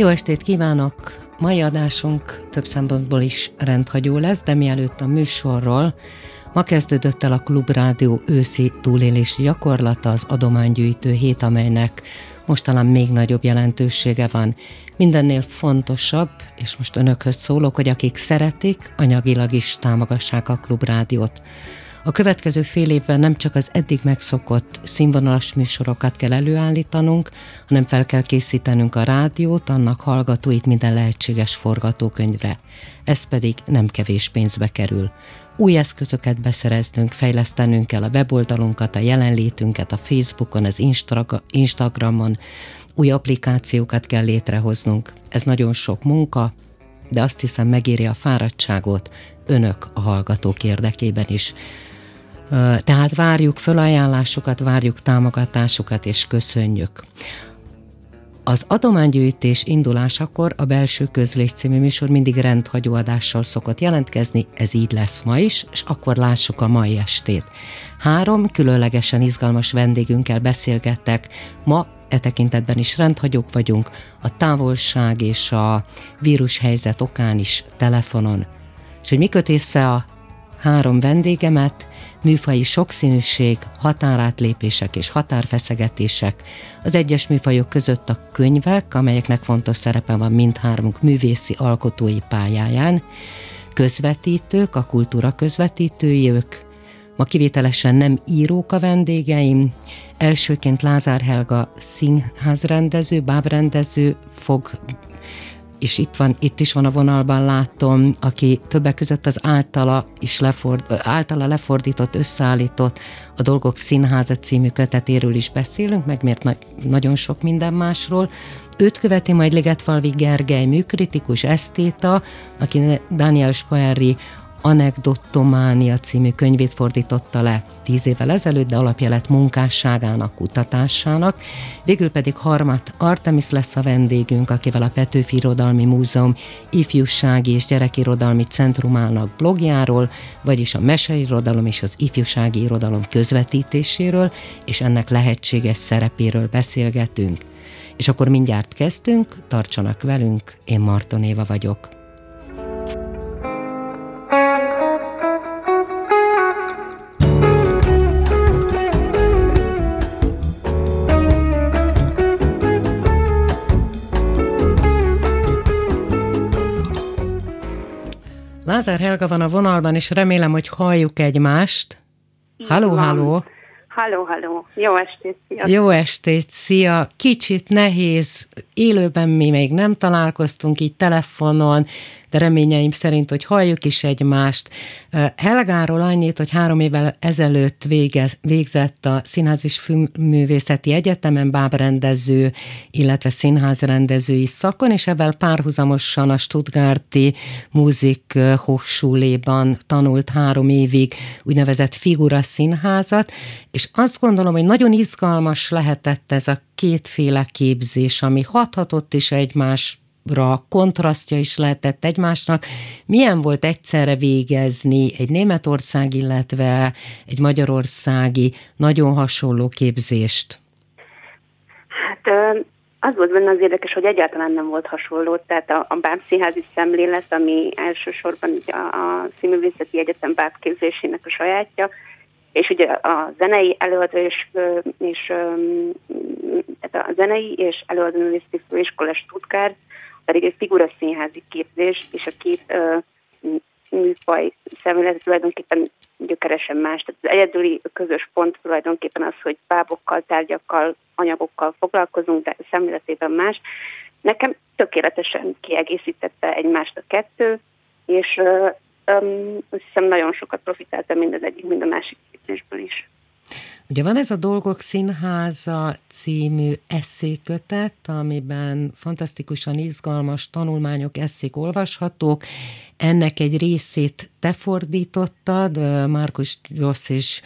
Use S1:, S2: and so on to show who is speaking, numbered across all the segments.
S1: Jó estét kívánok! Mai adásunk több szempontból is rendhagyó lesz, de mielőtt a műsorról, ma kezdődött el a Klubrádió őszi túlélési gyakorlata, az adománygyűjtő hét, amelynek most még nagyobb jelentősége van. Mindennél fontosabb, és most önökhöz szólok, hogy akik szeretik, anyagilag is támogassák a Klubrádiót. A következő fél évben nem csak az eddig megszokott színvonalas műsorokat kell előállítanunk, hanem fel kell készítenünk a rádiót, annak hallgatóit minden lehetséges forgatókönyvre. Ez pedig nem kevés pénzbe kerül. Új eszközöket beszereznünk, fejlesztenünk kell a weboldalunkat, a jelenlétünket a Facebookon, az Instagramon, új applikációkat kell létrehoznunk. Ez nagyon sok munka, de azt hiszem megéri a fáradtságot önök a hallgatók érdekében is. Tehát várjuk fölajánlásokat, várjuk támogatásokat, és köszönjük. Az adománygyűjtés indulásakor a Belső Közlés című műsor mindig rendhagyó adással szokott jelentkezni, ez így lesz ma is, és akkor lássuk a mai estét. Három különlegesen izgalmas vendégünkkel beszélgettek, ma e tekintetben is rendhagyók vagyunk, a távolság és a vírushelyzet okán is telefonon. És hogy mi köt a három vendégemet, műfai sokszínűség, határátlépések és határfeszegetések, az egyes műfajok között a könyvek, amelyeknek fontos szerepe van mindhármunk művészi alkotói pályáján, közvetítők, a kultúra közvetítői, ők Ma kivételesen nem írók a vendégeim. Elsőként Lázár Helga színházrendező, bábrendező fog és itt, van, itt is van a vonalban, látom, aki többek között az általa, is leford, általa lefordított, összeállított a Dolgok Színháza című kötetéről is beszélünk, meg miért na- nagyon sok minden másról. Őt követi majd Ligetfalvi Gergely műkritikus, esztéta, aki Daniel Spoerri Anekdottománia című könyvét fordította le tíz évvel ezelőtt, de alapja lett munkásságának, kutatásának. Végül pedig Harmat Artemis lesz a vendégünk, akivel a Petőfi Irodalmi Múzeum ifjúsági és gyerekirodalmi centrumának blogjáról, vagyis a meseirodalom és az ifjúsági irodalom közvetítéséről, és ennek lehetséges szerepéről beszélgetünk. És akkor mindjárt kezdünk, tartsanak velünk, én Marton Éva vagyok. Lázár Helga van a vonalban, és remélem, hogy halljuk egymást. Halló, halló!
S2: Halló, halló! Jó estét, szia!
S1: Jó estét, szia! Kicsit nehéz, élőben mi még nem találkoztunk így telefonon, de reményeim szerint, hogy halljuk is egymást. Helgáról annyit, hogy három évvel ezelőtt végez, végzett a Színház és Filmművészeti Egyetemen bábrendező, illetve színházrendezői szakon, és ebben párhuzamosan a Stuttgarti Musik Hochschuléban tanult három évig úgynevezett figura színházat, és azt gondolom, hogy nagyon izgalmas lehetett ez a kétféle képzés, ami hathatott is egymás kontrasztja is lehetett egymásnak. Milyen volt egyszerre végezni egy Németország, illetve egy magyarországi nagyon hasonló képzést?
S2: Hát az volt benne az érdekes, hogy egyáltalán nem volt hasonló, tehát a, a bábszínházi szemlélet, ami elsősorban a, a Színművészeti Egyetem bábképzésének a sajátja, és ugye a zenei előadó és, és tehát a zenei és előadó művészeti főiskola Stuttgart pedig egy figura színházi képzés, és a két ö, műfaj szemlélet tulajdonképpen gyökeresen más. Tehát az egyedüli közös pont tulajdonképpen az, hogy bábokkal, tárgyakkal, anyagokkal foglalkozunk, de szemléletében más. Nekem tökéletesen kiegészítette egymást a kettő, és ö, ö, azt hiszem nagyon sokat profitáltam mind az egyik, mind a másik képzésből is.
S1: Ugye van ez a Dolgok Színháza című eszékötet, amiben fantasztikusan izgalmas tanulmányok, eszék olvashatók. Ennek egy részét te fordítottad, Márkus Gyossz és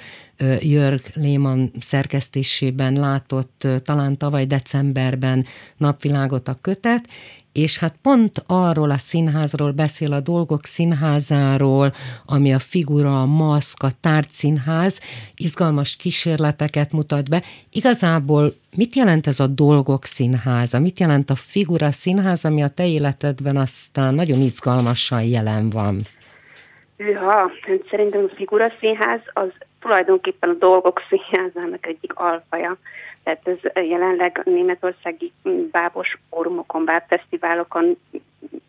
S1: Jörg Léman szerkesztésében látott talán tavaly decemberben napvilágot a kötet, és hát pont arról a színházról beszél a dolgok színházáról, ami a figura, a maszk, a tárgyszínház, izgalmas kísérleteket mutat be. Igazából mit jelent ez a dolgok színháza? Mit jelent a figura színház, ami a te életedben aztán nagyon izgalmasan jelen van?
S2: Hűha, szerintem a figura színház az tulajdonképpen a dolgok színházának egyik alfaja. Tehát ez jelenleg németországi bábos fórumokon, bábfesztiválokon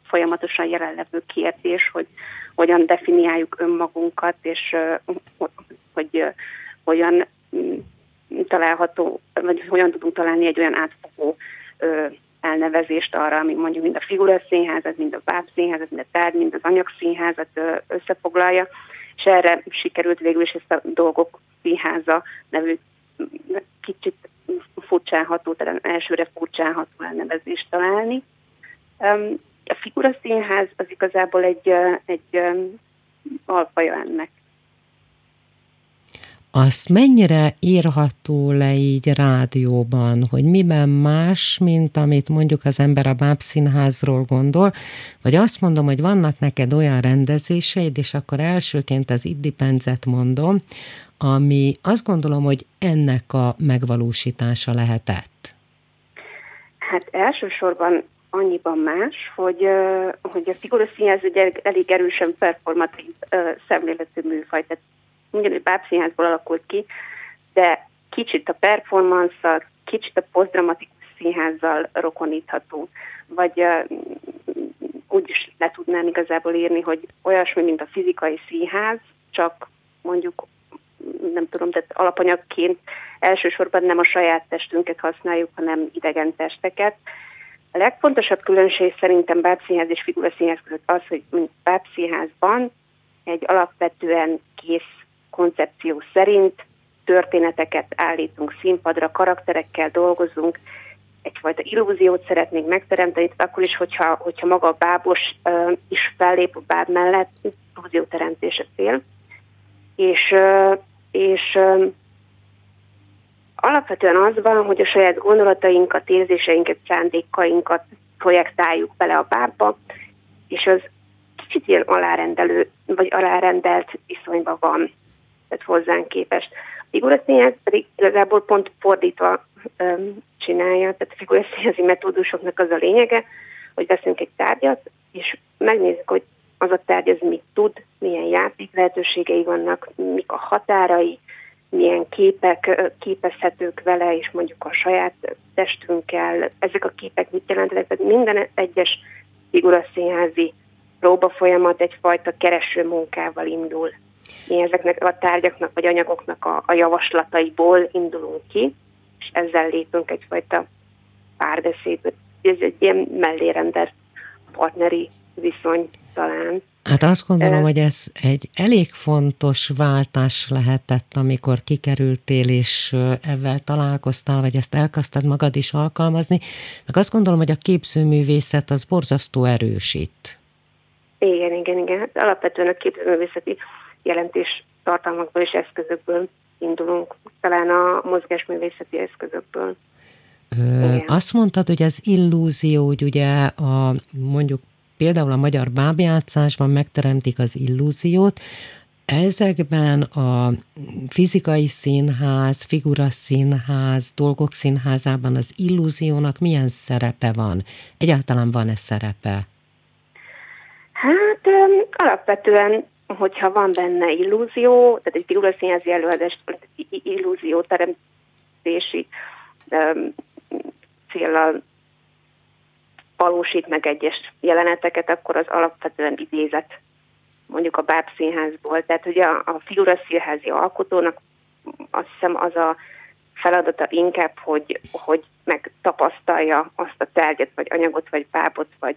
S2: folyamatosan jelenlevő kérdés, hogy hogyan definiáljuk önmagunkat, és hogy hogyan található, vagy hogyan tudunk találni egy olyan átfogó elnevezést arra, ami mondjuk mind a figura színházat, mind a bábszínházat, mind a tárgy, mind az anyagszínházat összefoglalja, és erre sikerült végül is ezt a dolgok színháza nevű kicsit furcsálható, tehát elsőre furcsálható elnevezést találni. A figura színház az igazából egy, egy alfaja ennek.
S1: Azt mennyire írható le így rádióban, hogy miben más, mint amit mondjuk az ember a bábszínházról gondol, vagy azt mondom, hogy vannak neked olyan rendezéseid, és akkor elsőként az Iddipenzet mondom, ami azt gondolom, hogy ennek a megvalósítása lehetett?
S2: Hát elsősorban annyiban más, hogy, hogy a figuraszínház ugye elég erősen performatív szemléletű műfaj, tehát ugyanúgy bábszínházból alakult ki, de kicsit a performance kicsit a posztdramatikus színházzal rokonítható, vagy uh, úgy is le tudnám igazából írni, hogy olyasmi, mint a fizikai színház, csak mondjuk nem tudom, tehát alapanyagként elsősorban nem a saját testünket használjuk, hanem idegen testeket. A legfontosabb különbség szerintem bábszínház és figuraszínház között az, hogy bábszínházban egy alapvetően kész koncepció szerint történeteket állítunk színpadra, karakterekkel dolgozunk, egyfajta illúziót szeretnénk megteremteni, akkor is, hogyha, hogyha maga a bábos uh, is fellép a báb mellett, illúzióteremtés a cél. És uh, és alapvetően az van, hogy a saját gondolatainkat, érzéseinket, szándékainkat projektáljuk bele a bárba, és az kicsit ilyen alárendelő, vagy alárendelt viszonyban van, tehát hozzánk képest. A figuraszínház pedig igazából pont fordítva um, csinálja, tehát a figuraszínházi metódusoknak az a lényege, hogy veszünk egy tárgyat, és megnézzük, hogy az a tárgy az mit tud, milyen játék lehetőségei vannak, mik a határai, milyen képek képezhetők vele, és mondjuk a saját testünkkel, ezek a képek mit jelentenek, tehát minden egyes figuraszínházi próba folyamat egyfajta kereső munkával indul. Mi ezeknek a tárgyaknak vagy anyagoknak a, a javaslataiból indulunk ki, és ezzel lépünk egyfajta párbeszédbe. Ez egy ilyen mellérendelt partneri viszony talán.
S1: Hát azt gondolom, hogy ez egy elég fontos váltás lehetett, amikor kikerültél, és ezzel találkoztál, vagy ezt elkezdted magad is alkalmazni. Meg azt gondolom, hogy a képzőművészet az borzasztó erősít.
S2: Igen, igen, igen. Hát alapvetően a képzőművészeti jelentés tartalmakból és eszközökből indulunk, talán a mozgásművészeti eszközökből.
S1: Ö, azt mondtad, hogy az illúzió, hogy ugye a mondjuk például a magyar bábjátszásban megteremtik az illúziót, Ezekben a fizikai színház, figura színház, dolgok színházában az illúziónak milyen szerepe van? Egyáltalán van-e szerepe?
S2: Hát alapvetően, hogyha van benne illúzió, tehát egy figura színházi előadás illúzió teremtési célral valósít meg egyes jeleneteket, akkor az alapvetően idézet mondjuk a Báb színházból. Tehát ugye a, a figura színházi alkotónak azt hiszem az a feladata inkább, hogy, hogy megtapasztalja azt a tárgyat, vagy anyagot, vagy bábot, vagy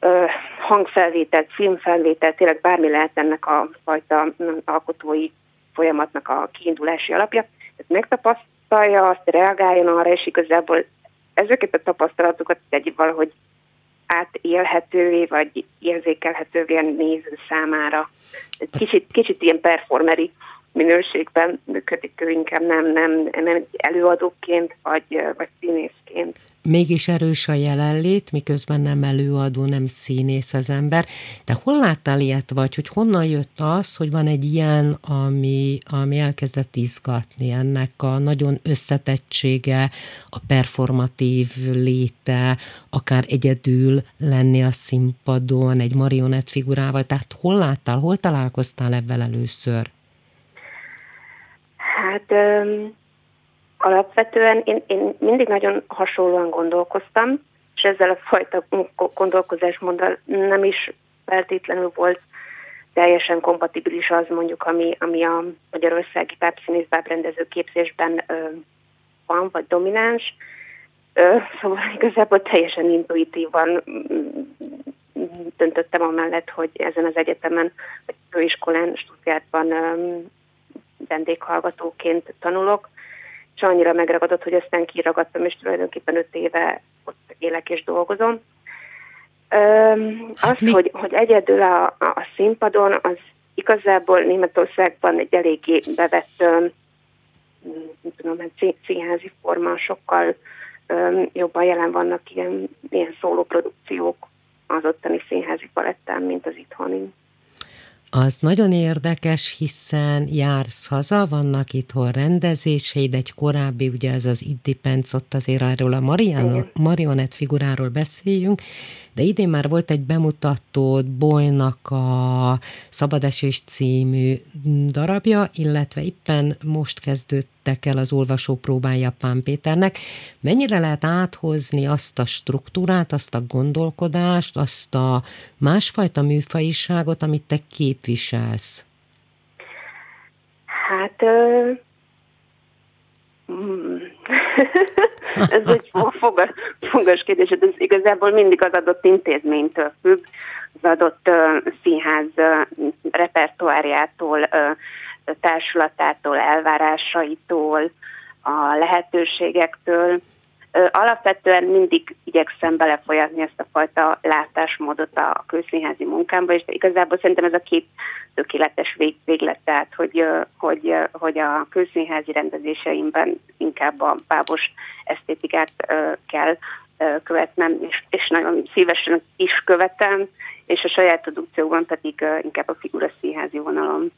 S2: ö, hangfelvételt, filmfelvételt, tényleg bármi lehet ennek a fajta alkotói folyamatnak a kiindulási alapja. Tehát megtapasztalja, azt reagáljon arra, és igazából ezeket a tapasztalatokat egy valahogy átélhetővé, vagy érzékelhetővé a néző számára. Kicsit, kicsit ilyen performeri minőségben működik ő inkább nem, nem, nem előadóként vagy, vagy színészként.
S1: Mégis erős a jelenlét, miközben nem előadó, nem színész az ember. De hol láttál ilyet vagy, hogy honnan jött az, hogy van egy ilyen, ami, ami elkezdett izgatni, ennek a nagyon összetettsége, a performatív léte, akár egyedül lenni a színpadon, egy marionett figurával, tehát hol láttál, hol találkoztál ebben először?
S2: Hát um, alapvetően én, én mindig nagyon hasonlóan gondolkoztam, és ezzel a fajta gondolkozásmóddal nem is feltétlenül volt teljesen kompatibilis az mondjuk, ami, ami a magyarországi bábszínész bábrendező képzésben ö, van, vagy domináns. Ö, szóval igazából teljesen intuitívan döntöttem amellett, hogy ezen az egyetemen, vagy főiskolán, Stuttgartban vendéghallgatóként tanulok, és annyira megragadott, hogy aztán kiragadtam, és tulajdonképpen öt éve ott élek és dolgozom. Hát az, mi? hogy, hogy egyedül a, a színpadon, az igazából Németországban egy eléggé bevett nem tudom, hát színházi forma, sokkal jobban jelen vannak ilyen, ilyen szólóprodukciók az ottani színházi palettán, mint az itthoni.
S1: Az nagyon érdekes, hiszen jársz haza, vannak itthon rendezéseid, egy korábbi, ugye ez az Independence, ott azért erről a Mariano, marionett figuráról beszéljünk, de idén már volt egy bemutatót Boynak a Szabadesés című darabja, illetve éppen most kezdődtek el az olvasó próbája Pán Péternek. Mennyire lehet áthozni azt a struktúrát, azt a gondolkodást, azt a másfajta műfajiságot, amit te képviselsz?
S2: Hát Mm. ez egy fogas, fogas kérdés, ez igazából mindig az adott intézménytől függ, az adott uh, színház uh, repertoárjától, uh, társulatától, elvárásaitól, a lehetőségektől. Alapvetően mindig igyekszem belefolyatni ezt a fajta látásmódot a közszínházi munkámba, és igazából szerintem ez a két tökéletes vég, véglet, tehát hogy, hogy, hogy a közszínházi rendezéseimben inkább a bábos esztétikát kell követnem, és, és nagyon szívesen is követem, és a saját produkcióban pedig inkább a figura színházi vonalon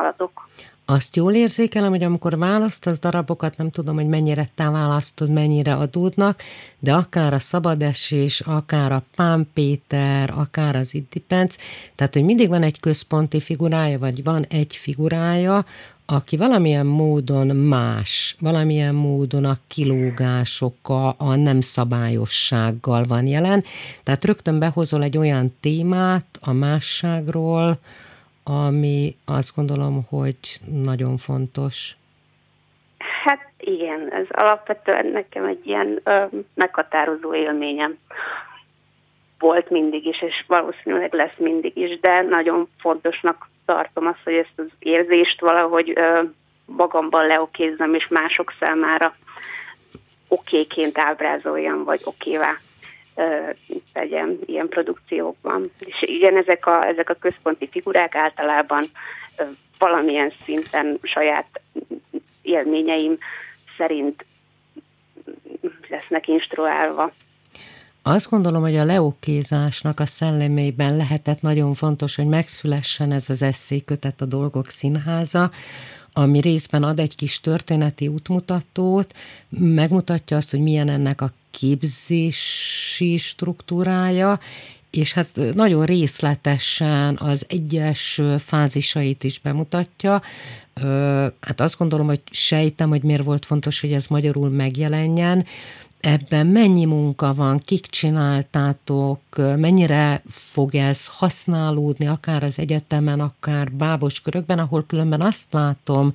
S2: haladok.
S1: Azt jól érzékelem, hogy amikor választasz darabokat, nem tudom, hogy mennyire te választod, mennyire adódnak, de akár a Szabadesés, akár a Pán Péter, akár az Independence, tehát, hogy mindig van egy központi figurája, vagy van egy figurája, aki valamilyen módon más, valamilyen módon a kilógásokkal, a nem szabályossággal van jelen. Tehát rögtön behozol egy olyan témát a másságról, ami azt gondolom, hogy nagyon fontos.
S2: Hát igen, ez alapvetően nekem egy ilyen ö, meghatározó élményem volt mindig is, és valószínűleg lesz mindig is, de nagyon fontosnak tartom azt, hogy ezt az érzést valahogy ö, magamban leokézzem, és mások számára okéként ábrázoljam, vagy okévá tegyem ilyen produkciókban. És igen, ezek a, ezek a központi figurák általában valamilyen szinten saját élményeim szerint lesznek instruálva.
S1: Azt gondolom, hogy a leokézásnak a szellemében lehetett nagyon fontos, hogy megszülessen ez az eszékötet a Dolgok Színháza, ami részben ad egy kis történeti útmutatót, megmutatja azt, hogy milyen ennek a képzési struktúrája, és hát nagyon részletesen az egyes fázisait is bemutatja. Hát azt gondolom, hogy sejtem, hogy miért volt fontos, hogy ez magyarul megjelenjen. Ebben mennyi munka van, kik csináltátok, mennyire fog ez használódni, akár az egyetemen, akár bábos körökben, ahol különben azt látom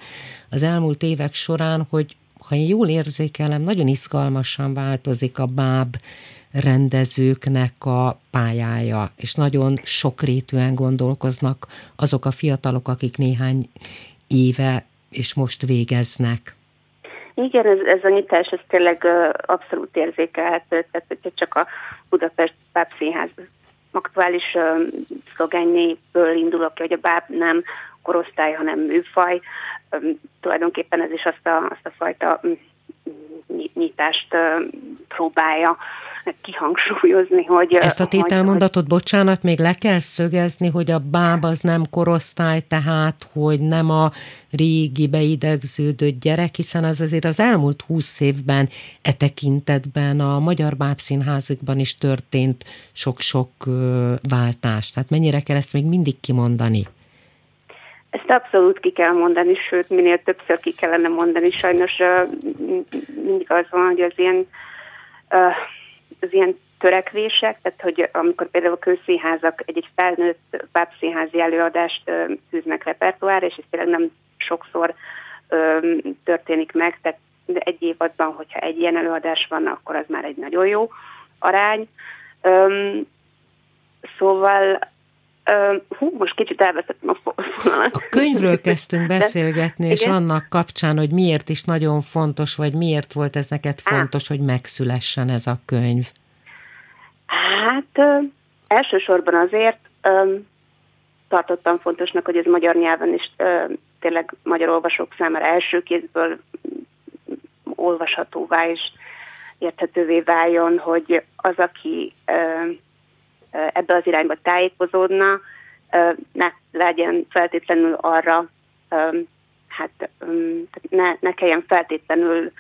S1: az elmúlt évek során, hogy ha én jól érzékelem, nagyon izgalmasan változik a báb rendezőknek a pályája, és nagyon sokrétűen gondolkoznak azok a fiatalok, akik néhány éve, és most végeznek.
S2: Igen, ez, ez a nyitás, ez tényleg uh, abszolút érzékelhető, tehát hogyha csak a Budapest Színház aktuális uh, szlogennéből indulok ki, hogy a báb nem korosztály, hanem műfaj, tulajdonképpen ez is azt a, azt a fajta um, nyitást próbálja kihangsúlyozni, hogy...
S1: Ezt a tételmondatot, hogy, bocsánat, még le kell szögezni, hogy a báb az nem korosztály, tehát, hogy nem a régi beidegződött gyerek, hiszen az azért az elmúlt húsz évben e tekintetben a Magyar Bábszínházakban is történt sok-sok váltás. Tehát mennyire kell ezt még mindig kimondani?
S2: Ezt abszolút ki kell mondani, sőt, minél többször ki kellene mondani. Sajnos mindig az van, hogy az ilyen az ilyen törekvések, tehát hogy amikor például a közszínházak egy-egy felnőtt pápszínházi előadást tűznek repertoárra, és ez tényleg nem sokszor történik meg, tehát egy évadban, hogyha egy ilyen előadás van, akkor az már egy nagyon jó arány. Szóval hú, most kicsit elvesztettem a fonalat.
S1: A könyvről kezdtünk beszélgetni, De, és igen? annak kapcsán, hogy miért is nagyon fontos, vagy miért volt ez neked fontos, Á. hogy megszülessen ez a könyv.
S2: Hát uh, elsősorban azért um, tartottam fontosnak, hogy ez magyar nyelven is uh, tényleg magyar olvasók számára első kézből olvashatóvá és érthetővé váljon, hogy az, aki ebbe az irányba tájékozódna, ne legyen feltétlenül arra, hát ne, ne kelljen feltétlenül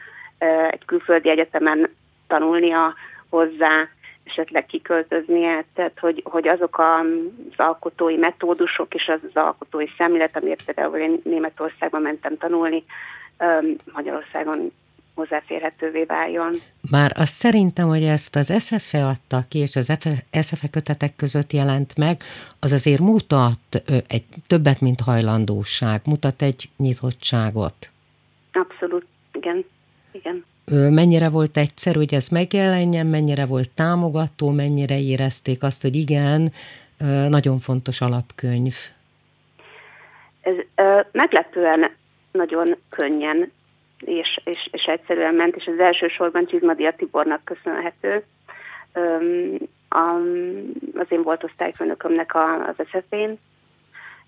S2: egy külföldi egyetemen tanulnia hozzá, esetleg kiköltöznie, tehát hogy, hogy azok az alkotói metódusok és az az alkotói szemlélet, amiért például én Németországban mentem tanulni, Magyarországon hozzáférhetővé váljon.
S1: Már azt szerintem, hogy ezt az SFE adta ki, és az SFE kötetek között jelent meg, az azért mutat egy többet, mint hajlandóság, mutat egy nyitottságot.
S2: Abszolút, igen, igen.
S1: Mennyire volt egyszerű, hogy ez megjelenjen, mennyire volt támogató, mennyire érezték azt, hogy igen, nagyon fontos alapkönyv.
S2: Ez meglepően nagyon könnyen és, és, és egyszerűen ment, és az elsősorban Csizmadia Tibornak köszönhető. Um, a, az én volt osztályfőnökömnek az eszefén.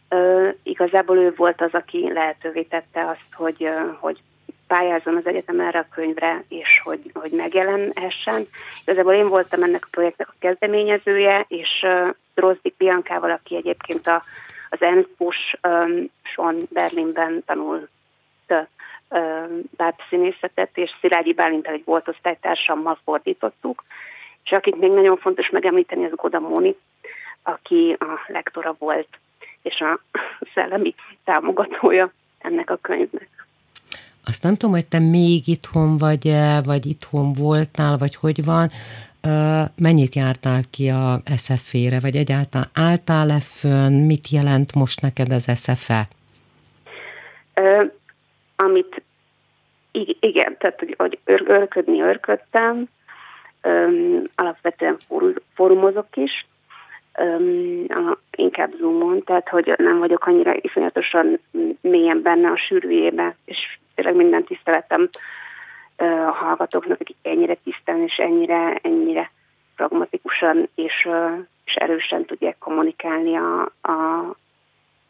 S2: Uh, igazából ő volt az, aki lehetővé tette azt, hogy, uh, hogy pályázzon az egyetem erre a könyvre, és hogy, hogy megjelenhessen. Igazából én voltam ennek a projektnek a kezdeményezője, és uh, Drozdik Biankával, aki egyébként a, az um, Berlinben tanult bábszínészetet, és Szilágyi Bálintal egy volt osztálytársammal fordítottuk, és akit még nagyon fontos megemlíteni, az Goda Móni, aki a lektora volt, és a szellemi támogatója ennek a könyvnek.
S1: Azt nem tudom, hogy te még itthon vagy -e, vagy itthon voltál, vagy hogy van. Mennyit jártál ki a SFE-re, vagy egyáltalán álltál-e fönn? Mit jelent most neked az SFE?
S2: Amit igen, tehát hogy, hogy örködni örködtem, um, alapvetően fórumozok is, um, a, inkább zoomon, tehát hogy nem vagyok annyira iszonyatosan mélyen benne a sűrűjébe, és tényleg minden tiszteletem uh, a hallgatóknak, akik ennyire tisztán és ennyire, ennyire pragmatikusan és, uh, és erősen tudják kommunikálni a, a,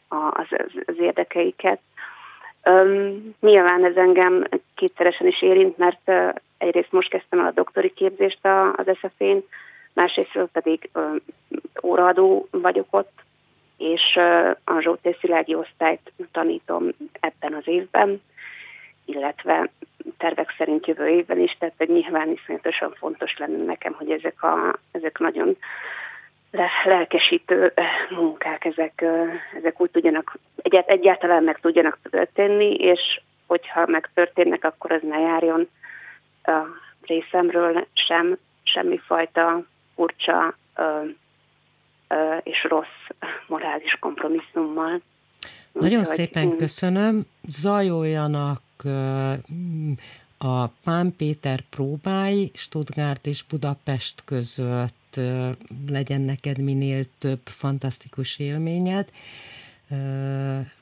S2: a, az, az érdekeiket. Um, nyilván ez engem kétszeresen is érint, mert uh, egyrészt most kezdtem el a doktori képzést a, az SZF-én, másrésztről pedig uh, óraadó vagyok ott, és uh, a Zsóté Szilágyi osztályt tanítom ebben az évben, illetve tervek szerint jövő évben is, tehát nyilván iszonyatosan fontos lenne nekem, hogy ezek, a, ezek nagyon lelkesítő munkák, ezek, ezek úgy tudjanak, egyált, egyáltalán meg tudjanak történni, és hogyha megtörténnek, akkor az ne járjon a részemről sem semmifajta furcsa ö, ö, és rossz morális kompromisszummal.
S1: Nagyon Úgy, szépen hogy... köszönöm. Zajoljanak a Pán Péter próbái Stuttgart és Budapest között legyen neked minél több fantasztikus élményed.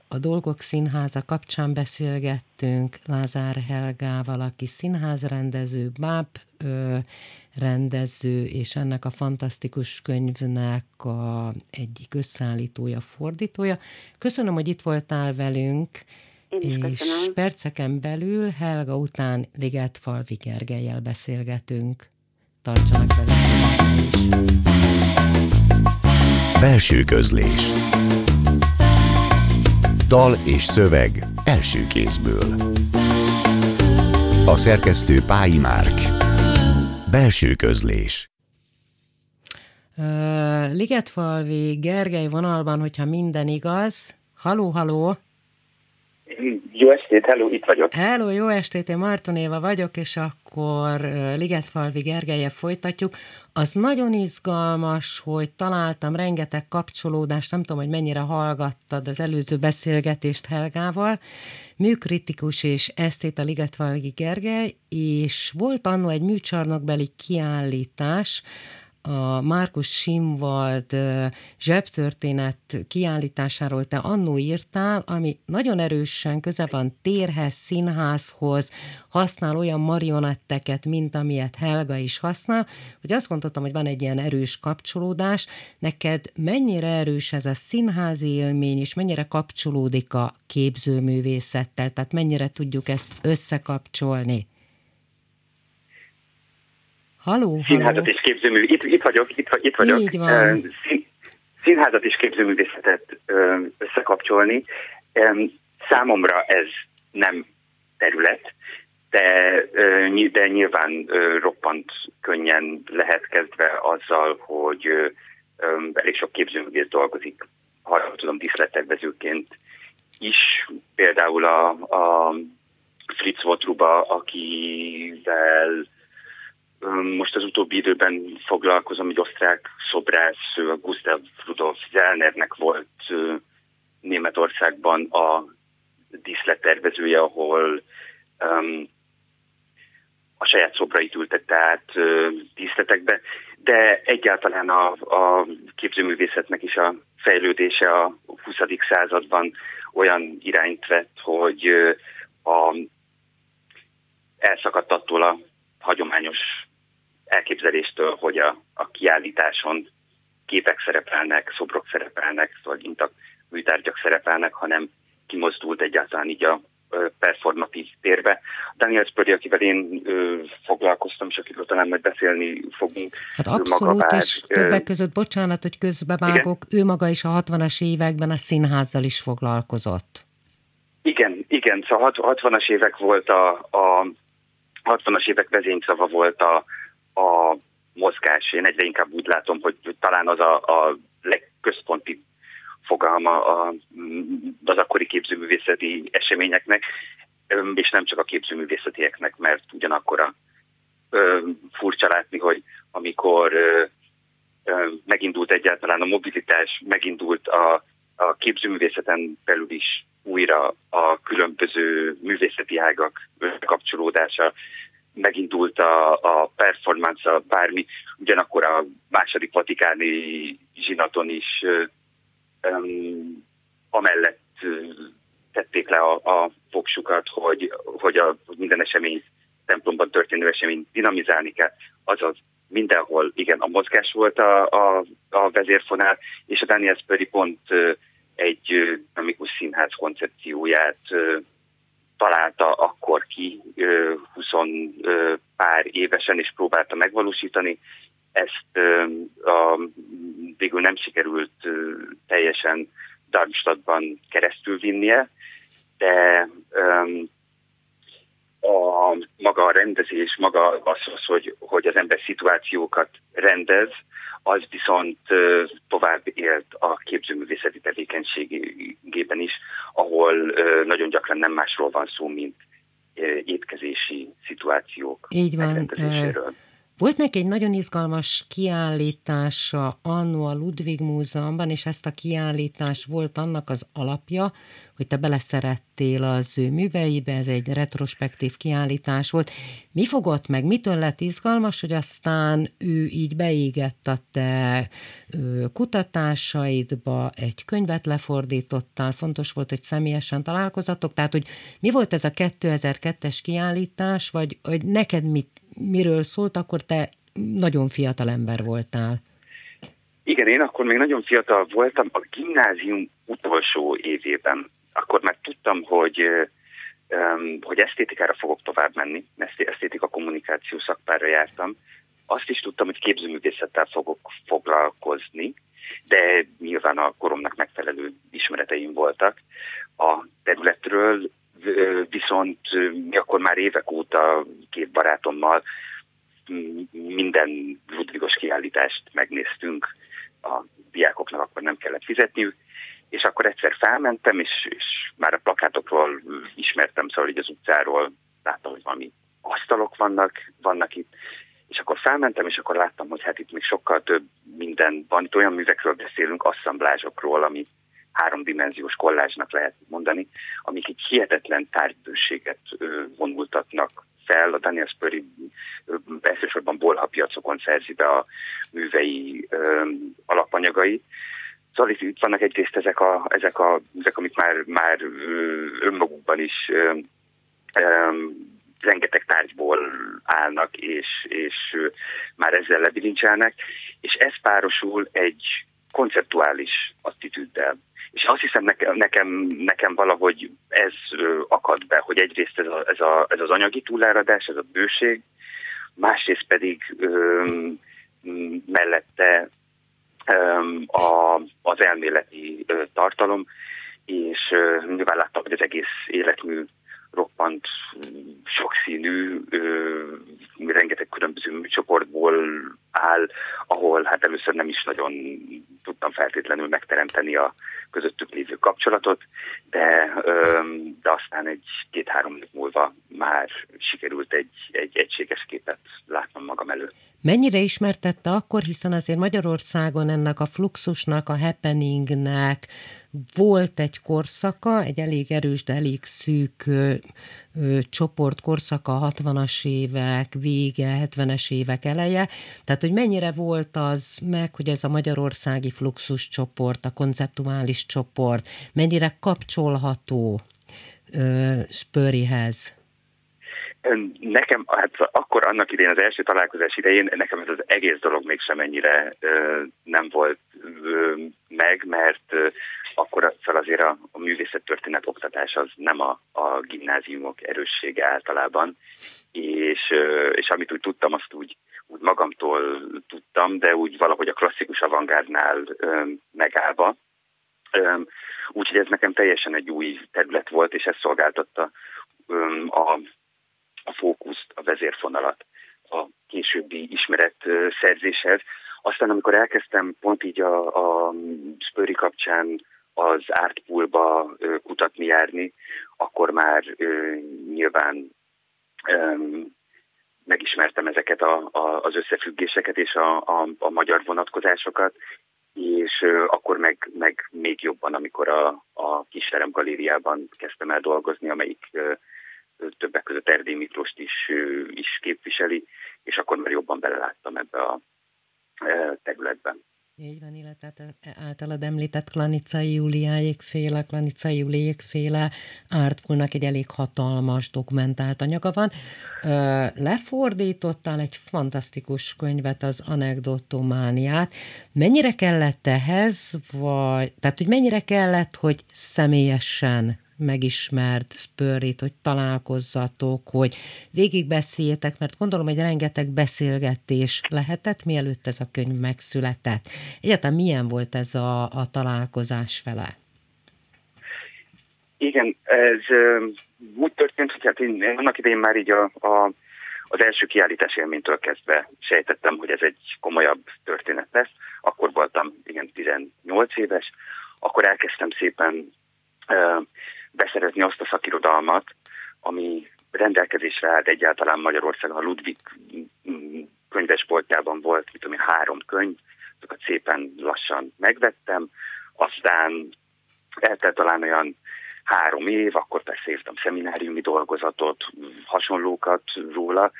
S1: A Dolgok Színháza kapcsán beszélgettünk Lázár Helgával, aki színházrendező, báb ö, rendező, és ennek a fantasztikus könyvnek a egyik összeállítója, fordítója. Köszönöm, hogy itt voltál velünk, és köszönöm. perceken belül Helga után Ligetfalvi Gergelyel beszélgetünk. Tartsanak velünk!
S3: Belső közlés Dal és szöveg első kézből A szerkesztő Pályi Márk Belső közlés
S1: Ligetfalvi Gergely vonalban, hogyha minden igaz. Haló, haló!
S4: Jó estét, hello, itt vagyok.
S1: Hello, jó estét, én Marton Éva vagyok, és akkor Ligetfalvi Gergelye folytatjuk. Az nagyon izgalmas, hogy találtam rengeteg kapcsolódást, nem tudom, hogy mennyire hallgattad az előző beszélgetést Helgával, műkritikus és esztét a Ligetfalvi Gergely, és volt annó egy műcsarnokbeli kiállítás, a Márkus Simwald zsebtörténet kiállításáról te annó írtál, ami nagyon erősen köze van térhez, színházhoz, használ olyan marionetteket, mint amilyet Helga is használ, hogy azt gondoltam, hogy van egy ilyen erős kapcsolódás. Neked mennyire erős ez a színházi élmény, és mennyire kapcsolódik a képzőművészettel, tehát mennyire tudjuk ezt összekapcsolni? Haló,
S4: Színházat
S1: haló.
S4: és képzőmű. Itt, itt vagyok, itt, itt vagyok.
S1: Így van.
S4: Szín, színházat és képzőművészetet összekapcsolni. Számomra ez nem terület, de, de nyilván roppant könnyen lehet kezdve azzal, hogy elég sok képzőművész dolgozik, ha tudom, díszlettervezőként is. Például a, a Fritz Votruba, akivel most az utóbbi időben foglalkozom egy osztrák szobrász, Gustav Rudolf Zellnernek volt Németországban a díszlettervezője, ahol um, a saját szobrait ültette át díszletekbe, de egyáltalán a, a képzőművészetnek is a fejlődése a 20. században olyan irányt vett, hogy a, elszakadt attól a hagyományos elképzeléstől, hogy a, a kiállításon képek szerepelnek, szobrok szerepelnek, szóval intak műtárgyak szerepelnek, hanem kimozdult egyáltalán így a performatív térbe. Daniel Spurdy, akivel én ö, foglalkoztam, és akiről talán majd beszélni fogunk.
S1: Hát abszolút, maga és többek között, bocsánat, hogy közbevágok, igen? ő maga is a 60-as években a színházzal is foglalkozott.
S4: Igen, igen, szóval 60-as évek volt a, a 60-as évek vezényszava volt a, a mozgás. Én egyre inkább úgy látom, hogy talán az a, a legközponti fogalma a, az akkori képzőművészeti eseményeknek, és nem csak a képzőművészetieknek, mert ugyanakkor a, ö, furcsa látni, hogy amikor megindult egyáltalán a mobilitás, megindult a, a képzőművészeten belül is újra a különböző művészeti ágak kapcsolódása, megindult a, a performance, a bármi, ugyanakkor a második vatikáni zsinaton is um, amellett tették le a, a fogsukat, hogy, hogy, a, minden esemény, templomban történő esemény dinamizálni kell, azaz mindenhol, igen, a mozgás volt a, a, a vezérfonál, és a Daniel Spurry pont egy dinamikus színház koncepcióját találta akkor ki 20 pár évesen, és próbálta megvalósítani. Ezt a, végül nem sikerült teljesen Darmstadtban keresztül vinnie, de a maga a rendezés, maga az, hogy, hogy az ember szituációkat rendez, az viszont tovább élt a képzőművészeti tevékenységében is, ahol nagyon gyakran nem másról van szó, mint étkezési szituációk
S1: Így van. Volt neki egy nagyon izgalmas kiállítása annó a Ludwig Múzeumban, és ezt a kiállítás volt annak az alapja, hogy te beleszerettél az ő műveibe, ez egy retrospektív kiállítás volt. Mi fogott meg, mitől lett izgalmas, hogy aztán ő így beégett a te kutatásaidba, egy könyvet lefordítottál, fontos volt, hogy személyesen találkozatok, tehát hogy mi volt ez a 2002-es kiállítás, vagy hogy neked mit, miről szólt, akkor te nagyon fiatal ember voltál.
S4: Igen, én akkor még nagyon fiatal voltam, a gimnázium utolsó évében. Akkor már tudtam, hogy, hogy esztétikára fogok tovább menni, esztétika kommunikáció szakpára jártam. Azt is tudtam, hogy képzőművészettel fogok foglalkozni, de nyilván a koromnak megfelelő ismereteim voltak. A területről viszont mi akkor már évek óta két barátommal minden Ludvigos kiállítást megnéztünk, a diákoknak akkor nem kellett fizetniük, és akkor egyszer felmentem, és, és már a plakátokról ismertem, szóval így az utcáról láttam, hogy valami asztalok vannak, vannak itt, és akkor felmentem, és akkor láttam, hogy hát itt még sokkal több minden van. Itt olyan művekről beszélünk, asszamblázsokról, ami háromdimenziós kollázsnak lehet mondani, amik egy hihetetlen tárgybőséget vonultatnak fel. A Daniel Spurry elsősorban bolha piacokon szerzi be a művei ö, alapanyagait. Szóval itt vannak egyrészt ezek a, ezek a ezek, amik már, már önmagukban is ö, ö, rengeteg tárgyból állnak, és, és már ezzel lebilincselnek, és ez párosul egy konceptuális attitűddel. És azt hiszem nekem, nekem, nekem valahogy ez akad be, hogy egyrészt ez, a, ez, a, ez az anyagi túláradás, ez a bőség, másrészt pedig ö, mellette ö, a, az elméleti ö, tartalom, és ö, nyilván láttam, hogy az egész életmű roppant sokszínű, ö, rengeteg különböző műcsoportból áll, ahol hát először nem is nagyon tudtam feltétlenül megteremteni a közöttük lévő kapcsolatot, de, ö, de aztán egy két-három év múlva már sikerült egy, egy egységes képet látnom magam előtt.
S1: Mennyire ismertette akkor, hiszen azért Magyarországon ennek a fluxusnak, a happeningnek volt egy korszaka, egy elég erős, de elég szűk ö, ö, csoport korszaka, 60-as évek vége, 70-es évek eleje. Tehát, hogy mennyire volt az meg, hogy ez a magyarországi fluxus csoport, a konceptuális csoport, mennyire kapcsolható ö, Spörihez?
S4: Nekem, hát akkor annak idején, az első találkozás idején, nekem ez az egész dolog mégsem ennyire ö, nem volt ö, meg, mert ö, akkor fel azért a, a művészettörténet oktatás az nem a, a gimnáziumok erőssége általában, és, ö, és amit úgy tudtam, azt úgy, úgy magamtól tudtam, de úgy valahogy a klasszikus avantgárdnál ö, megállva. Úgyhogy ez nekem teljesen egy új terület volt, és ez szolgáltatta ö, a a fókuszt, a vezérfonalat a későbbi ismeret szerzéshez. Aztán amikor elkezdtem pont így a, a Spöri kapcsán az Artpoolba kutatni, járni, akkor már ö, nyilván ö, megismertem ezeket a, a, az összefüggéseket és a, a, a magyar vonatkozásokat, és ö, akkor meg, meg még jobban, amikor a, a Kisterem galériában kezdtem el dolgozni, amelyik ö, többek között Erdély Miklóst is, is képviseli, és akkor már jobban beleláttam ebbe a területben.
S1: Így van, illetve általad említett Klanicai Júliáék féle, Klanicai Júliék féle Artpoolnak egy elég hatalmas dokumentált anyaga van. Lefordítottál egy fantasztikus könyvet, az anekdotomániát. Mennyire kellett ehhez, vagy, tehát hogy mennyire kellett, hogy személyesen megismert Spurrit, hogy találkozzatok, hogy végigbeszéljetek, mert gondolom, hogy rengeteg beszélgetés lehetett, mielőtt ez a könyv megszületett. Egyáltalán milyen volt ez a, a találkozás vele?
S4: Igen, ez úgy történt, hogy hát én annak idején már így a, a, az első kiállítás élménytől kezdve sejtettem, hogy ez egy komolyabb történet lesz. Akkor voltam, igen, 18 éves, akkor elkezdtem szépen beszerezni azt a szakirodalmat, ami rendelkezésre állt egyáltalán Magyarországon a Ludwig könyvesboltjában volt, mit tudom három könyv, azokat szépen lassan megvettem, aztán eltelt talán olyan három év, akkor persze írtam szemináriumi dolgozatot, hasonlókat róla,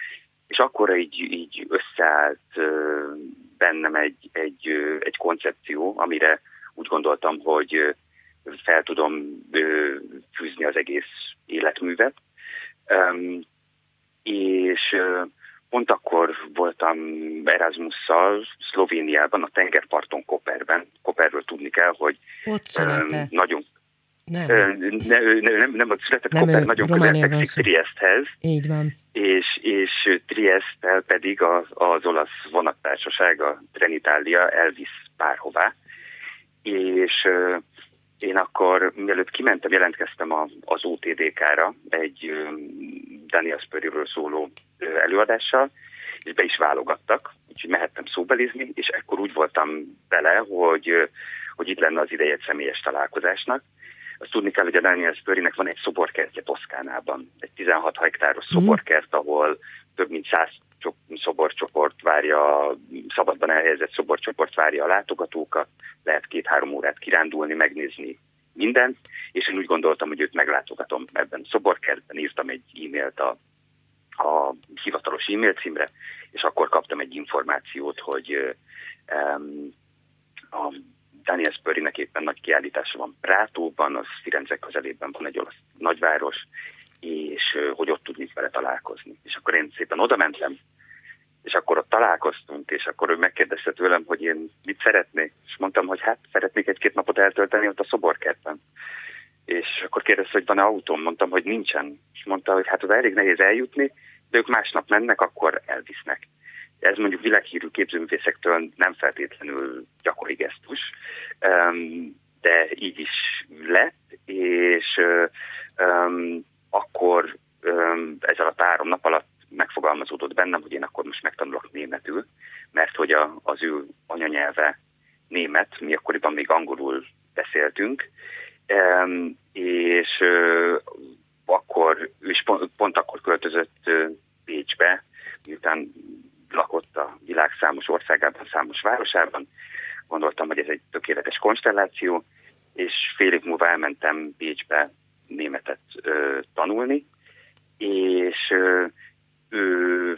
S4: és akkor így, így összeállt bennem egy, egy, egy koncepció, amire úgy gondoltam, hogy fel tudom fűzni az egész életművet. És pont akkor voltam Erasmusszal Szlovéniában, a tengerparton Koperben. Koperről tudni kell, hogy
S1: Ott
S4: nagyon
S1: nem.
S4: Ne, ne, nem, nem ott született, nem, Koper nagyon közel fekszik Triesthez.
S1: Így van.
S4: És, és Triesttel pedig az, az olasz vonattársaság, a Trenitalia elvisz bárhová. És én akkor, mielőtt kimentem, jelentkeztem a, az OTDK-ra egy Daniel Spurryről szóló előadással, és be is válogattak, úgyhogy mehettem szóbelizni, és ekkor úgy voltam bele, hogy, hogy itt lenne az ideje egy személyes találkozásnak. Azt tudni kell, hogy a Daniel Spurrynek van egy szoborkertje Toszkánában, egy 16 hektáros mm. szoborkert, ahol több mint 100 szoborcsoport várja, szabadban elhelyezett szoborcsoport várja a látogatókat, lehet két-három órát kirándulni, megnézni mindent, és én úgy gondoltam, hogy őt meglátogatom ebben a szoborkertben, írtam egy e-mailt a, a hivatalos e-mail címre, és akkor kaptam egy információt, hogy um, a Daniel Spurrynek éppen nagy kiállítása van Prátóban, az Firenze közelében van egy olasz nagyváros, és hogy ott tudnék vele találkozni. És akkor én szépen oda mentem, és akkor ott találkoztunk, és akkor ő megkérdezte tőlem, hogy én mit szeretnék, és mondtam, hogy hát szeretnék egy-két napot eltölteni ott a szoborkertben. És akkor kérdezte, hogy van-e autóm, mondtam, hogy nincsen. És mondta, hogy hát az elég nehéz eljutni, de ők másnap mennek, akkor elvisznek. Ez mondjuk világhírű képzőművészektől nem feltétlenül gyakori gesztus, de így is lett, és akkor ez alatt három nap alatt megfogalmazódott bennem, hogy én akkor most megtanulok németül, mert hogy a, az ő anyanyelve német, mi akkoriban még angolul beszéltünk, és akkor, és pont, akkor költözött Bécsbe, miután lakott a világ számos országában, számos városában. Gondoltam, hogy ez egy tökéletes konstelláció, és fél év múlva elmentem Bécsbe németet ö, tanulni, és ö, ő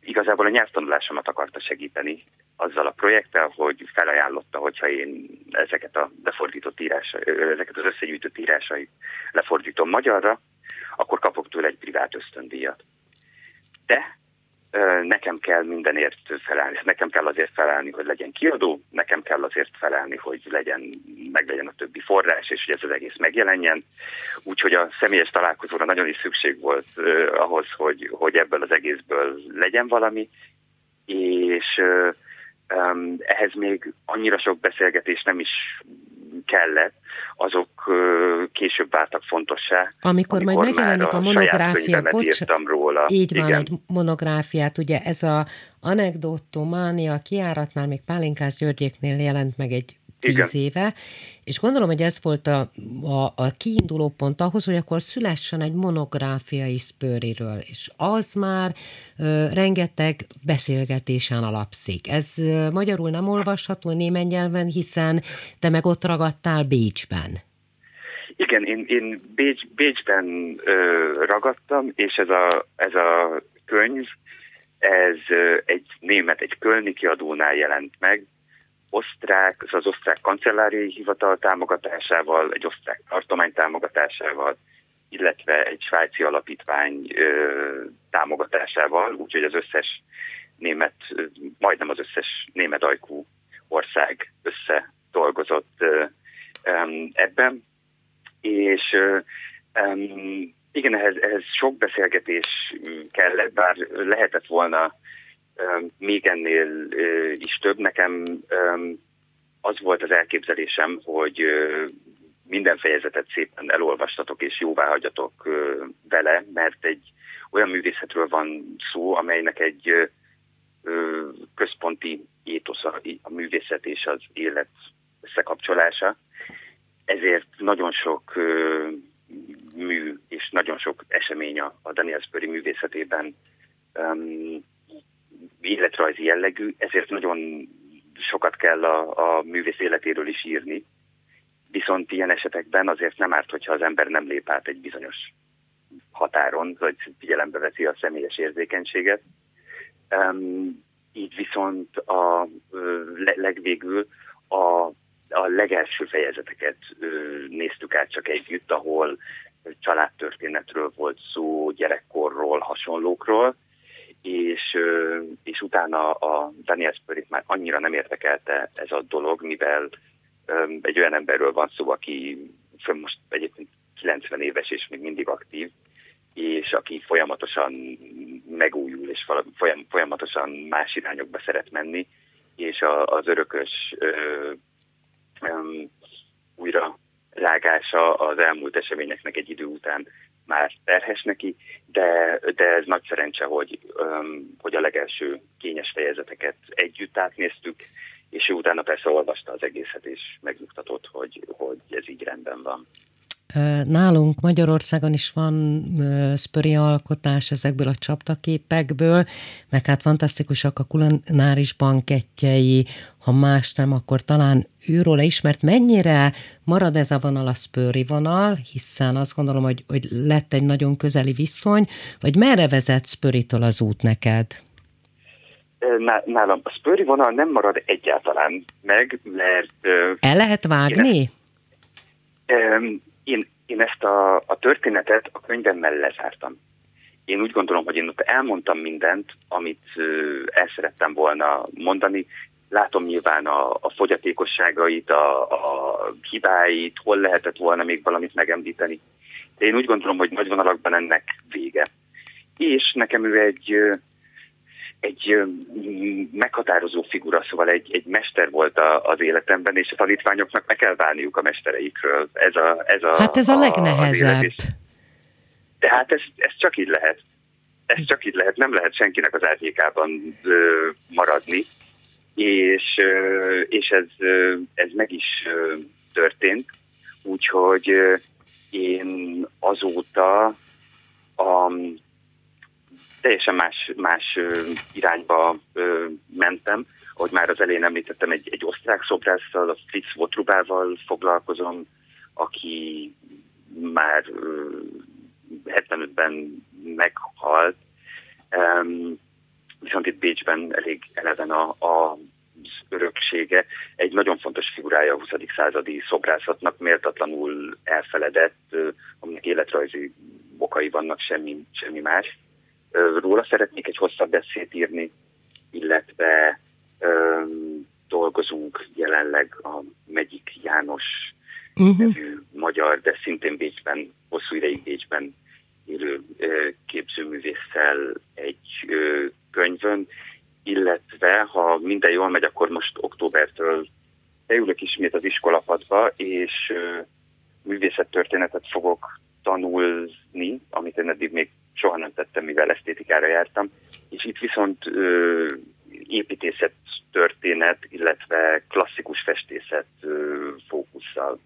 S4: igazából a nyelvtanulásomat akarta segíteni azzal a projekttel, hogy felajánlotta, hogyha én ezeket a lefordított írásai, ezeket az összegyűjtött írásait lefordítom magyarra, akkor kapok tőle egy privát ösztöndíjat. De nekem kell mindenért felelni. Nekem kell azért felelni, hogy legyen kiadó, nekem kell azért felelni, hogy legyen, meg legyen a többi forrás, és hogy ez az egész megjelenjen. Úgyhogy a személyes találkozóra nagyon is szükség volt uh, ahhoz, hogy, hogy ebből az egészből legyen valami, és um, ehhez még annyira sok beszélgetés nem is kellett, azok később váltak fontossá.
S1: Amikor, amikor majd megjelenik a, a monográfia, bocs,
S4: róla.
S1: így van, Igen. egy monográfiát, ugye ez a anekdotománia kiáratnál még Pálinkás Györgyéknél jelent meg egy tíz Igen. éve, és gondolom, hogy ez volt a, a, a kiinduló pont ahhoz, hogy akkor szülessen egy monográfia is Spöriről, és az már ö, rengeteg beszélgetésen alapszik. Ez ö, magyarul nem olvasható német nyelven, hiszen te meg ott ragadtál Bécsben.
S4: Igen, én, én Bécs, Bécsben ö, ragadtam, és ez a, ez a könyv, ez ö, egy német, egy kölni kiadónál jelent meg, osztrák, az osztrák kancelláriai hivatal támogatásával, egy osztrák tartomány támogatásával, illetve egy svájci alapítvány ö, támogatásával, úgyhogy az összes német, majdnem az összes német ajkú ország összedolgozott ö, ö, ebben. És igen, ehhez, ehhez sok beszélgetés kellett, bár lehetett volna még ennél is több. Nekem az volt az elképzelésem, hogy minden fejezetet szépen elolvastatok és jóvá hagyjatok vele, mert egy olyan művészetről van szó, amelynek egy központi étosza a művészet és az élet összekapcsolása. Ezért nagyon sok mű és nagyon sok esemény a Daniel Spurry művészetében életrajzi jellegű, ezért nagyon sokat kell a, a művész életéről is írni. Viszont ilyen esetekben azért nem árt, hogyha az ember nem lép át egy bizonyos határon, vagy figyelembe veszi a személyes érzékenységet. Um, így viszont a legvégül a, a legelső fejezeteket néztük át csak együtt, ahol családtörténetről volt szó, gyerekkorról, hasonlókról, és, és utána a Daniel Spörit már annyira nem érdekelte ez a dolog, mivel egy olyan emberről van szó, aki most egyébként 90 éves és még mindig aktív, és aki folyamatosan megújul, és folyamatosan más irányokba szeret menni, és az örökös ö, ö, újra rágása az elmúlt eseményeknek egy idő után már terhes neki, de, de ez nagy szerencse, hogy, hogy a legelső kényes fejezeteket együtt átnéztük, és ő utána persze olvasta az egészet, és megnyugtatott, hogy, hogy ez így rendben van.
S1: Nálunk Magyarországon is van szpöri alkotás ezekből a csaptaképekből, meg hát fantasztikusak a kulináris bankettjei, ha más nem, akkor talán őról ismert, mennyire marad ez a vonal a szpöri vonal, hiszen azt gondolom, hogy, hogy lett egy nagyon közeli viszony, vagy merre vezet Spöritől az út neked?
S4: Nálam a Spöri vonal nem marad egyáltalán meg, mert...
S1: El lehet vágni?
S4: Én, én, én ezt a, a történetet a könyvemmel lezártam. Én úgy gondolom, hogy én ott elmondtam mindent, amit el szerettem volna mondani. Látom nyilván a, a fogyatékosságait, a, a hibáit, hol lehetett volna még valamit megemlíteni. De én úgy gondolom, hogy nagy vonalakban ennek vége. És nekem ő egy egy meghatározó figura, szóval egy, egy mester volt a, az életemben, és a tanítványoknak meg kell válniuk a mestereikről. Ez a, ez a,
S1: hát ez a, a legnehezebb. A
S4: de hát ez, ez csak így lehet. Ez csak így lehet. Nem lehet senkinek az árnyékában maradni. És, ö, és ez, ö, ez meg is ö, történt. Úgyhogy ö, én azóta a teljesen más, más irányba mentem. Ahogy már az elején említettem, egy, egy osztrák szobrásszal, a Fritz Wotrubával foglalkozom, aki már 75-ben meghalt, viszont itt Bécsben elég eleven a, a öröksége. Egy nagyon fontos figurája a 20. századi szobrászatnak, méltatlanul elfeledett, aminek életrajzi okai vannak, semmi, semmi más róla szeretnék egy hosszabb beszéd írni, illetve öm, dolgozunk jelenleg a Megyik János uh-huh. nevű magyar, de szintén Bécsben, hosszú ideig Bécsben élő ö, képzőművésszel egy ö, könyvön, illetve ha minden jól megy, akkor most októbertől beülök ismét az iskolapadba, és ö, művészettörténetet fogok tanulni, amit én eddig még soha nem tettem, mivel esztétikára jártam, és itt viszont ö, építészet történet, illetve klasszikus festészet ö, fókusszal.